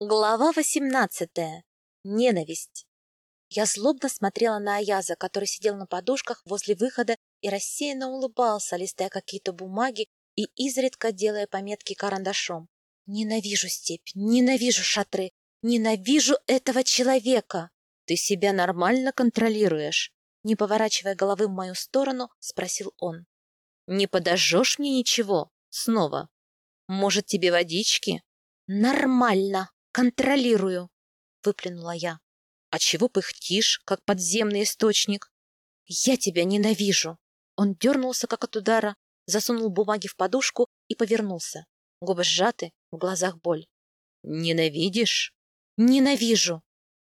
Глава восемнадцатая. Ненависть. Я злобно смотрела на Аяза, который сидел на подушках возле выхода и рассеянно улыбался, листая какие-то бумаги и изредка делая пометки карандашом. Ненавижу степь, ненавижу шатры, ненавижу этого человека. Ты себя нормально контролируешь? Не поворачивая головы в мою сторону, спросил он. Не подожжешь мне ничего? Снова. Может, тебе водички? Нормально. «Контролирую!» — выплюнула я. «А чего пыхтишь, как подземный источник?» «Я тебя ненавижу!» Он дернулся, как от удара, засунул бумаги в подушку и повернулся. Губы сжаты, в глазах боль. «Ненавидишь?» «Ненавижу!»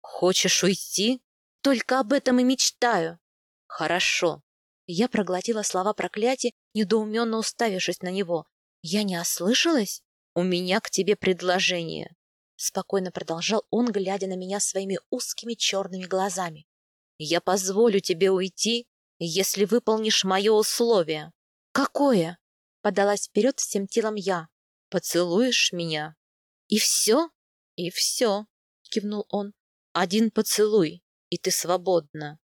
«Хочешь уйти?» «Только об этом и мечтаю!» «Хорошо!» Я проглотила слова проклятия, недоуменно уставившись на него. «Я не ослышалась? У меня к тебе предложение!» Спокойно продолжал он, глядя на меня своими узкими черными глазами. «Я позволю тебе уйти, если выполнишь мое условие». «Какое?» — подалась вперед всем телом я. «Поцелуешь меня?» «И все?» «И все», — кивнул он. «Один поцелуй, и ты свободна».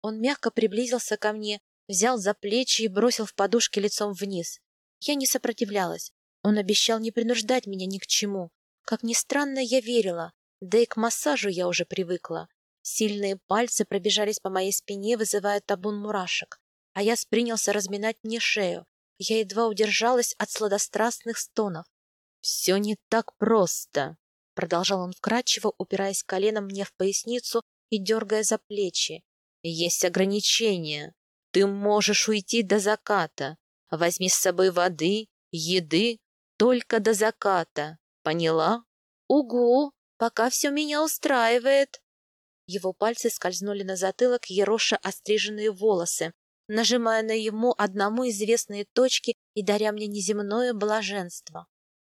Он мягко приблизился ко мне, взял за плечи и бросил в подушки лицом вниз. Я не сопротивлялась. Он обещал не принуждать меня ни к чему, как ни странно, я верила, да и к массажу я уже привыкла. Сильные пальцы пробежались по моей спине, вызывая табун мурашек, а я принялся разминать мне шею. Я едва удержалась от сладострастных стонов. «Все не так просто», — продолжал он вкрадчиво, упираясь коленом мне в поясницу и дергая за плечи. «Есть ограничения. Ты можешь уйти до заката. Возьми с собой воды, еды, только до заката. Поняла? Угу, пока все меня устраивает. Его пальцы скользнули на затылок ероша остриженные волосы, нажимая на ему одному известные точки и даря мне неземное блаженство.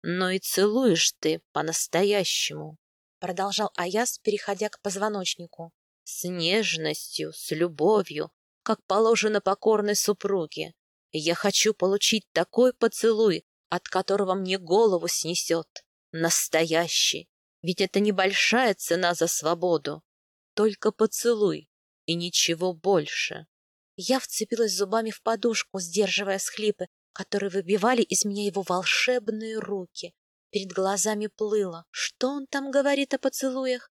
«Но и целуешь ты по-настоящему», — продолжал Аяс, переходя к позвоночнику. «С нежностью, с любовью, как положено покорной супруге. Я хочу получить такой поцелуй, от которого мне голову снесет. Настоящий. Ведь это небольшая цена за свободу. Только поцелуй и ничего больше. Я вцепилась зубами в подушку, сдерживая схлипы, которые выбивали из меня его волшебные руки. Перед глазами плыло. Что он там говорит о поцелуях?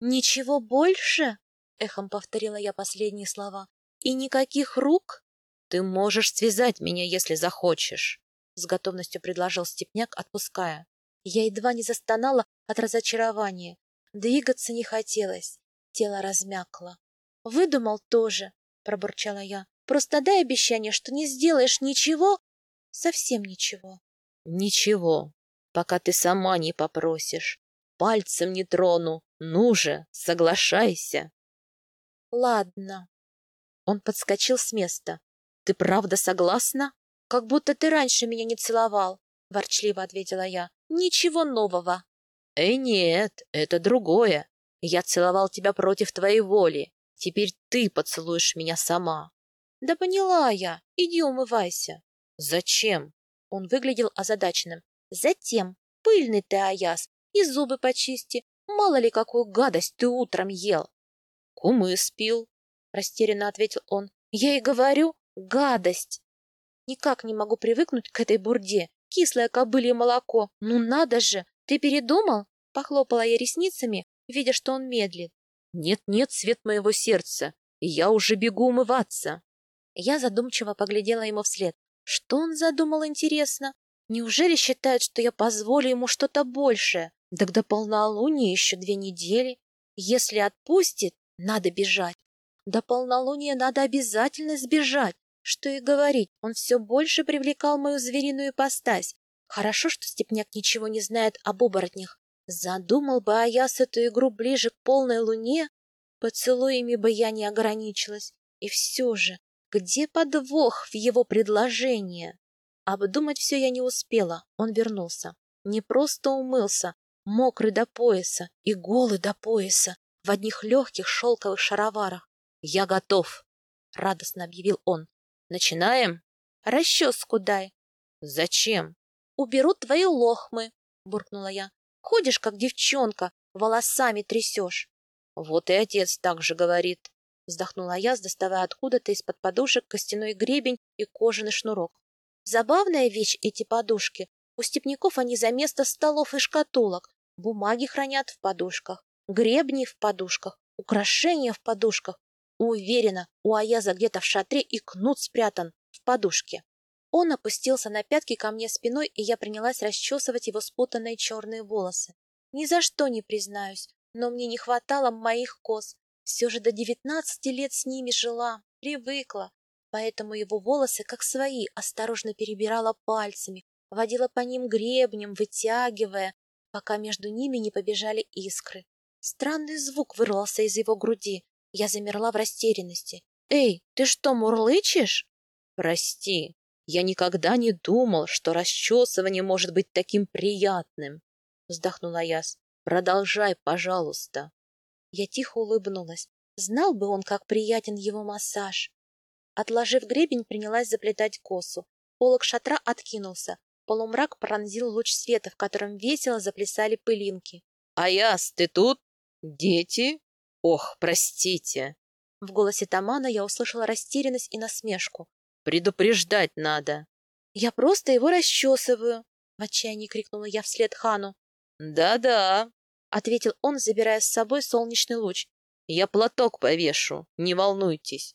«Ничего больше?» — эхом повторила я последние слова. «И никаких рук?» «Ты можешь связать меня, если захочешь», — с готовностью предложил Степняк, отпуская. Я едва не застонала от разочарования. Двигаться не хотелось. Тело размякло. «Выдумал тоже», — пробурчала я. «Просто дай обещание, что не сделаешь ничего, совсем ничего». «Ничего, пока ты сама не попросишь. Пальцем не трону. Ну же, соглашайся». «Ладно». Он подскочил с места. «Ты правда согласна? Как будто ты раньше меня не целовал», — ворчливо ответила я. Ничего нового. Эй, нет, это другое. Я целовал тебя против твоей воли. Теперь ты поцелуешь меня сама. Да поняла я. Иди умывайся. Зачем? Он выглядел озадаченным. Затем. Пыльный ты, Аяс. И зубы почисти. Мало ли, какую гадость ты утром ел. Кумы спил. Растерянно ответил он. Я и говорю, гадость. Никак не могу привыкнуть к этой бурде. Кислое кобылье молоко. Ну надо же! Ты передумал? Похлопала я ресницами, видя, что он медлит. Нет-нет, свет моего сердца. Я уже бегу умываться. Я задумчиво поглядела ему вслед. Что он задумал, интересно? Неужели считает, что я позволю ему что-то большее? Так до полнолуния еще две недели. Если отпустит, надо бежать. До полнолуния надо обязательно сбежать. Что и говорить, он все больше привлекал мою звериную ипостась. Хорошо, что Степняк ничего не знает об оборотнях. Задумал бы Аяс эту игру ближе к полной луне, поцелуями бы я не ограничилась. И все же, где подвох в его предложении? Обдумать все я не успела, он вернулся. Не просто умылся, мокрый до пояса и голый до пояса, в одних легких шелковых шароварах. «Я готов!» — радостно объявил он. Начинаем? Расческу дай. Зачем? Уберу твои лохмы, буркнула я. Ходишь, как девчонка, волосами трясешь. Вот и отец так же говорит. Вздохнула я, доставая откуда-то из-под подушек костяной гребень и кожаный шнурок. Забавная вещь эти подушки. У степняков они за место столов и шкатулок. Бумаги хранят в подушках, гребни в подушках, украшения в подушках. Уверена, у Аяза где-то в шатре и кнут спрятан в подушке. Он опустился на пятки ко мне спиной, и я принялась расчесывать его спутанные черные волосы. Ни за что не признаюсь, но мне не хватало моих кос. Все же до девятнадцати лет с ними жила, привыкла. Поэтому его волосы, как свои, осторожно перебирала пальцами, водила по ним гребнем, вытягивая, пока между ними не побежали искры. Странный звук вырвался из его груди. Я замерла в растерянности. «Эй, ты что, мурлычешь?» «Прости, я никогда не думал, что расчесывание может быть таким приятным», — вздохнула Яс. Продолжай, пожалуйста. Я тихо улыбнулась. Знал бы он, как приятен его массаж. Отложив гребень, принялась заплетать косу. Полок шатра откинулся. Полумрак пронзил луч света, в котором весело заплясали пылинки. — Аяс, ты тут? Дети? Ох, простите. В голосе Тамана я услышала растерянность и насмешку. — Предупреждать надо. — Я просто его расчесываю, — в отчаянии крикнула я вслед Хану. «Да-да», — ответил он, забирая с собой солнечный луч. «Я платок повешу, не волнуйтесь».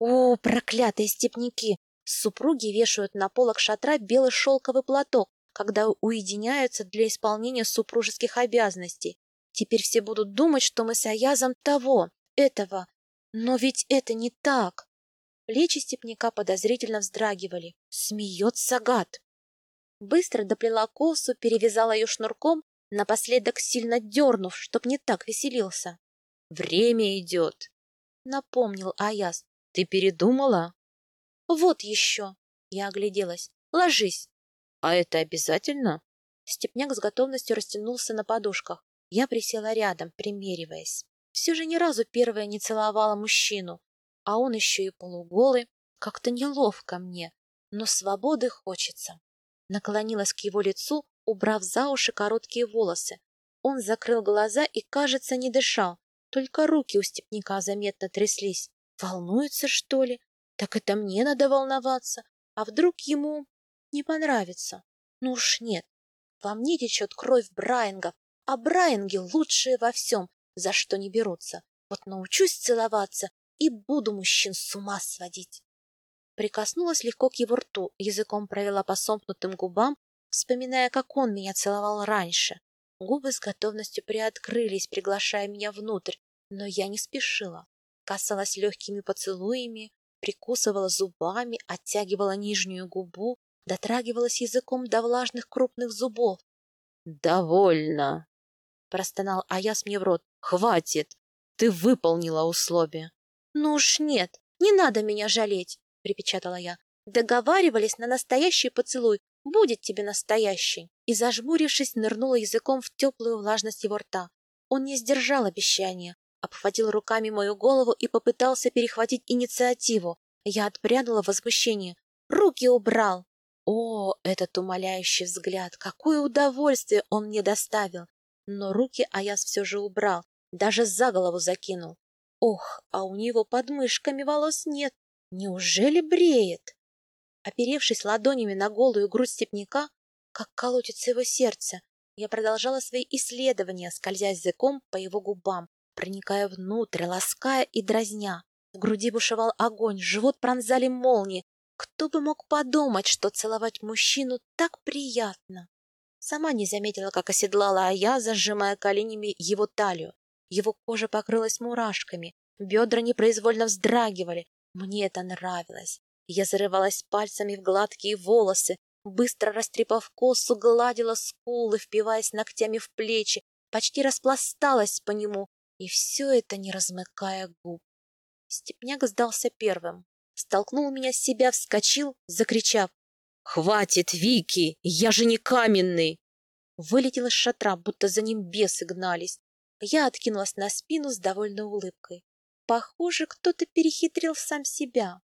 О, проклятые степняки! Супруги вешают на полок шатра белый шелковый платок, когда уединяются для исполнения супружеских обязанностей. Теперь все будут думать, что мы с Аязом того, этого. Но ведь это не так. Плечи степняка подозрительно вздрагивали. Смеется гад. Быстро доплела косу, перевязала ее шнурком напоследок сильно дернув, чтоб не так веселился. — Время идет, — напомнил Аяс. — Ты передумала? — Вот еще. Я огляделась. — Ложись. — А это обязательно? Степняк с готовностью растянулся на подушках. Я присела рядом, примериваясь. Все же ни разу первая не целовала мужчину, а он еще и полуголый. Как-то неловко мне, но свободы хочется. Наклонилась к его лицу, убрав за уши короткие волосы. Он закрыл глаза и, кажется, не дышал. Только руки у степняка заметно тряслись. Волнуется, что ли? Так это мне надо волноваться. А вдруг ему не понравится? Ну уж нет. Во мне течет кровь Брайангов, а Брайанги лучшие во всем, за что не берутся. Вот научусь целоваться и буду мужчин с ума сводить. Прикоснулась легко к его рту, языком провела по сомкнутым губам, вспоминая, как он меня целовал раньше. Губы с готовностью приоткрылись, приглашая меня внутрь, но я не спешила. Касалась легкими поцелуями, прикусывала зубами, оттягивала нижнюю губу, дотрагивалась языком до влажных крупных зубов. «Довольно!» — простонал Аяс мне в рот. «Хватит! Ты выполнила условие!» «Ну уж нет, не надо меня жалеть!» — припечатала я. «Договаривались на настоящий поцелуй, Будет тебе настоящий!» И, зажмурившись, нырнула языком в теплую влажность его рта. Он не сдержал обещания, обхватил руками мою голову и попытался перехватить инициативу. Я отпрянула в возмущение. «Руки убрал!» О, этот умоляющий взгляд! Какое удовольствие он мне доставил! Но руки Аяс все же убрал, даже за голову закинул. Ох, а у него под мышками волос нет. Неужели бреет? Оперевшись ладонями на голую грудь степняка, как колотится его сердце, я продолжала свои исследования, скользя языком по его губам, проникая внутрь, лаская и дразня. В груди бушевал огонь, живот пронзали молнии. Кто бы мог подумать, что целовать мужчину так приятно? Сама не заметила, как оседлала Ая, зажимая коленями его талию. Его кожа покрылась мурашками, бедра непроизвольно вздрагивали. Мне это нравилось. Я зарывалась пальцами в гладкие волосы, быстро растрепав косу, гладила скулы, впиваясь ногтями в плечи, почти распласталась по нему, и все это не размыкая губ. Степняк сдался первым, столкнул меня с себя, вскочил, закричав. «Хватит, Вики! Я же не каменный!» Вылетел из шатра, будто за ним бесы гнались. Я откинулась на спину с довольной улыбкой. Похоже, кто-то перехитрил сам себя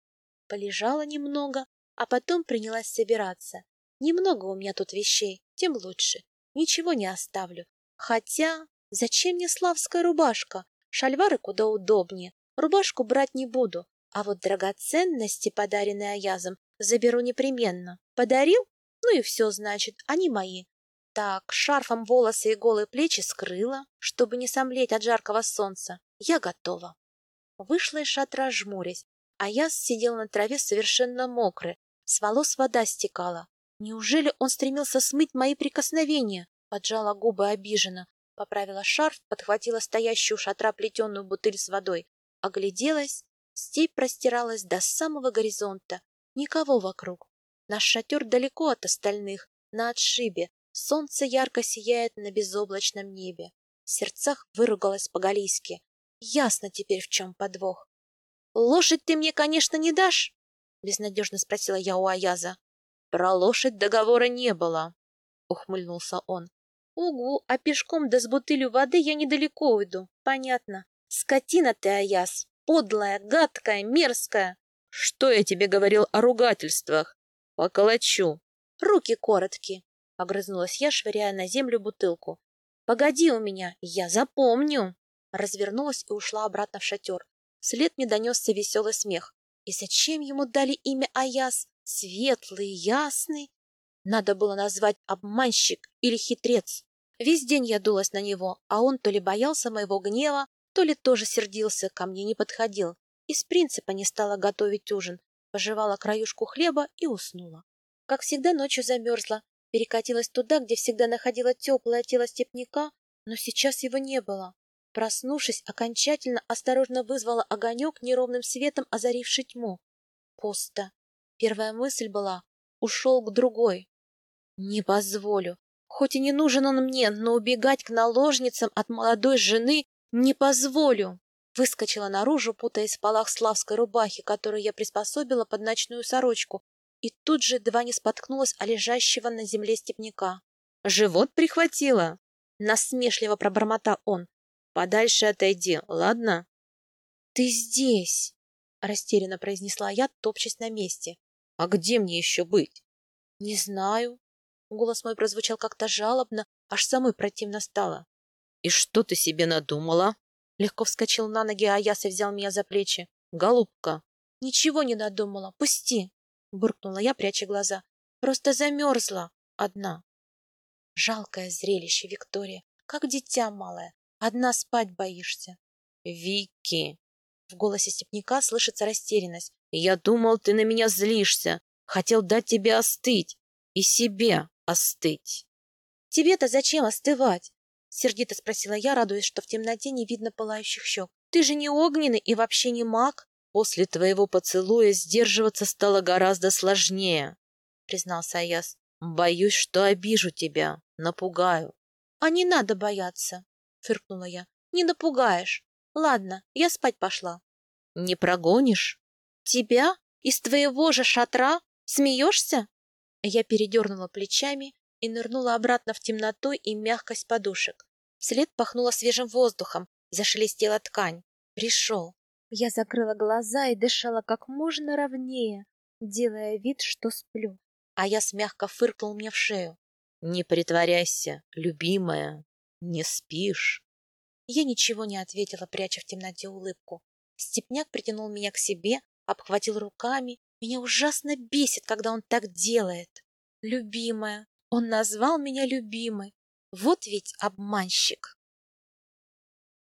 полежала немного, а потом принялась собираться. Немного у меня тут вещей, тем лучше. ничего не оставлю. Хотя, зачем мне славская рубашка? Шальвары куда удобнее. Рубашку брать не буду, а вот драгоценности, подаренные Аязом, заберу непременно. Подарил? Ну и все, значит, они мои. Так, шарфом волосы и голые плечи скрыла, чтобы не сомлеть от жаркого солнца. Я готова. Вышла из шатра, жмурясь, а я сидел на траве совершенно мокрый, с волос вода стекала. Неужели он стремился смыть мои прикосновения? Поджала губы обиженно, поправила шарф, подхватила стоящую у шатра плетеную бутыль с водой, огляделась. Степь простиралась до самого горизонта. Никого вокруг. Наш шатер далеко от остальных, на отшибе. Солнце ярко сияет на безоблачном небе. В сердцах выругалась по-галийски. Ясно теперь, в чем подвох. «Лошадь ты мне, конечно, не дашь?» — безнадежно спросила я у Аяза. «Про лошадь договора не было», — ухмыльнулся он. «Угу, а пешком да с бутылью воды я недалеко уйду. Понятно. Скотина ты, Аяз, подлая, гадкая, мерзкая». «Что я тебе говорил о ругательствах? Поколочу». «Руки короткие», — огрызнулась я, швыряя на землю бутылку. «Погоди у меня, я запомню!» Развернулась и ушла обратно в шатер. Вслед мне донесся веселый смех. И зачем ему дали имя Аяс? Светлый, ясный? Надо было назвать обманщик или хитрец. Весь день я дулась на него, а он то ли боялся моего гнева, то ли тоже сердился, ко мне не подходил. Из принципа не стала готовить ужин, пожевала краюшку хлеба и уснула. Как всегда, ночью замерзла, перекатилась туда, где всегда находила теплое тело степняка, но сейчас его не было. Проснувшись, окончательно осторожно вызвала огонек неровным светом, озаривший тьму. Пусто. Первая мысль была «ушел к другой». Не позволю. Хоть и не нужен он мне, но убегать к наложницам от молодой жены не позволю. Выскочила наружу, путаясь в полах славской рубахи, которую я приспособила под ночную сорочку, и тут же едва не споткнулась о лежащего на земле степняка. «Живот прихватило!» — насмешливо пробормотал он. «Подальше отойди, ладно?» «Ты здесь!» — растерянно произнесла я, топчась на месте. «А где мне еще быть?» «Не знаю». Голос мой прозвучал как-то жалобно, аж самой противно стало. «И что ты себе надумала?» Легко вскочил на ноги, а Яса взял меня за плечи. «Голубка!» «Ничего не надумала, пусти!» буркнула я, пряча глаза. Просто замерзла одна. Жалкое зрелище, Виктория, как дитя малое. Одна спать боишься. Вики! В голосе степняка слышится растерянность. Я думал, ты на меня злишься. Хотел дать тебе остыть. И себе остыть. Тебе-то зачем остывать? Сердито спросила я, радуясь, что в темноте не видно пылающих щек. Ты же не огненный и вообще не маг. После твоего поцелуя сдерживаться стало гораздо сложнее, признался Аяс. Боюсь, что обижу тебя, напугаю. А не надо бояться, фыркнула я. Не напугаешь. Ладно, я спать пошла. Не прогонишь? Тебя? Из твоего же шатра? Смеешься? Я передернула плечами и нырнула обратно в темноту и мягкость подушек. Вслед пахнуло свежим воздухом, зашелестела ткань. Пришел. Я закрыла глаза и дышала как можно ровнее, делая вид, что сплю. А я смягко фыркнул мне в шею. «Не притворяйся, любимая, не спишь». Я ничего не ответила, пряча в темноте улыбку. Степняк притянул меня к себе, обхватил руками. Меня ужасно бесит, когда он так делает. Любимая. Он назвал меня любимой. Вот ведь обманщик.